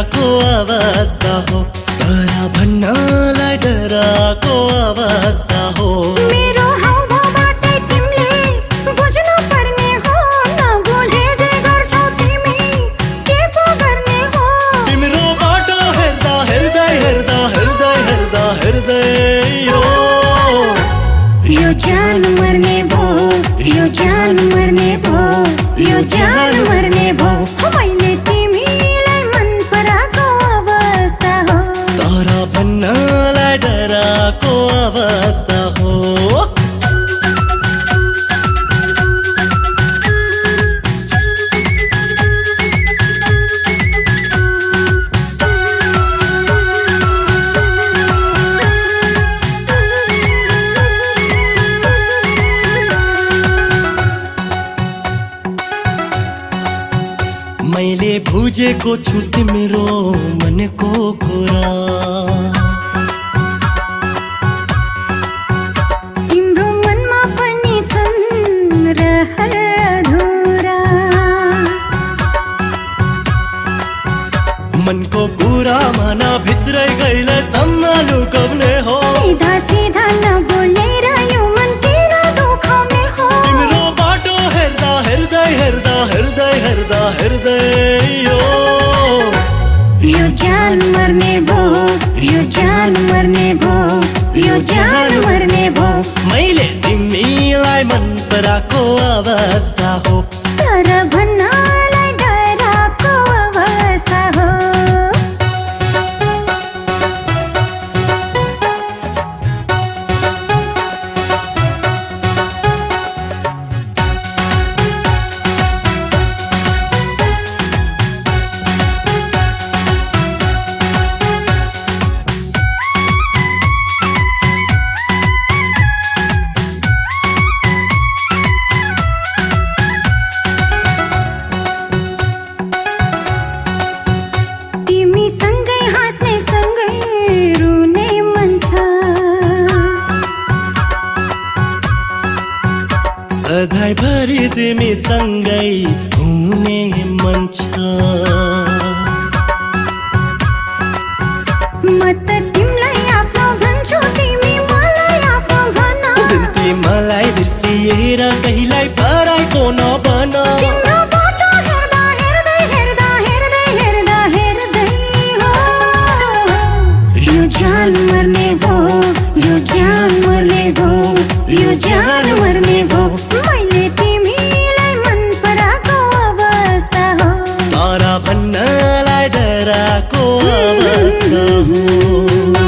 डरा को अवस्था हो। तारा भन्ना ला डरा को अवस्था हो। जान मरने भो यो जान मरने भो हमारी मैले बुझेको छु तिम्रो मनको कुरा। तिम्रो मनमा पनि छन् रहर अधुरा। मनको कुरा मना भित्रै गइले सम्म लुकाउने हो। सिधा सिधा नबोलेर यो मन किन दुखाउने हो। तिम्रो बाटो हेर्दा हेर्दै हेर्दा हेर्दै हेर्दा हेर्दै यो ज्यान मर्ने भो। मैले तिमीलाई मन पराएको अवस्था हो। सधैँभरि तिमी सँगै हुने मन छ। Oh.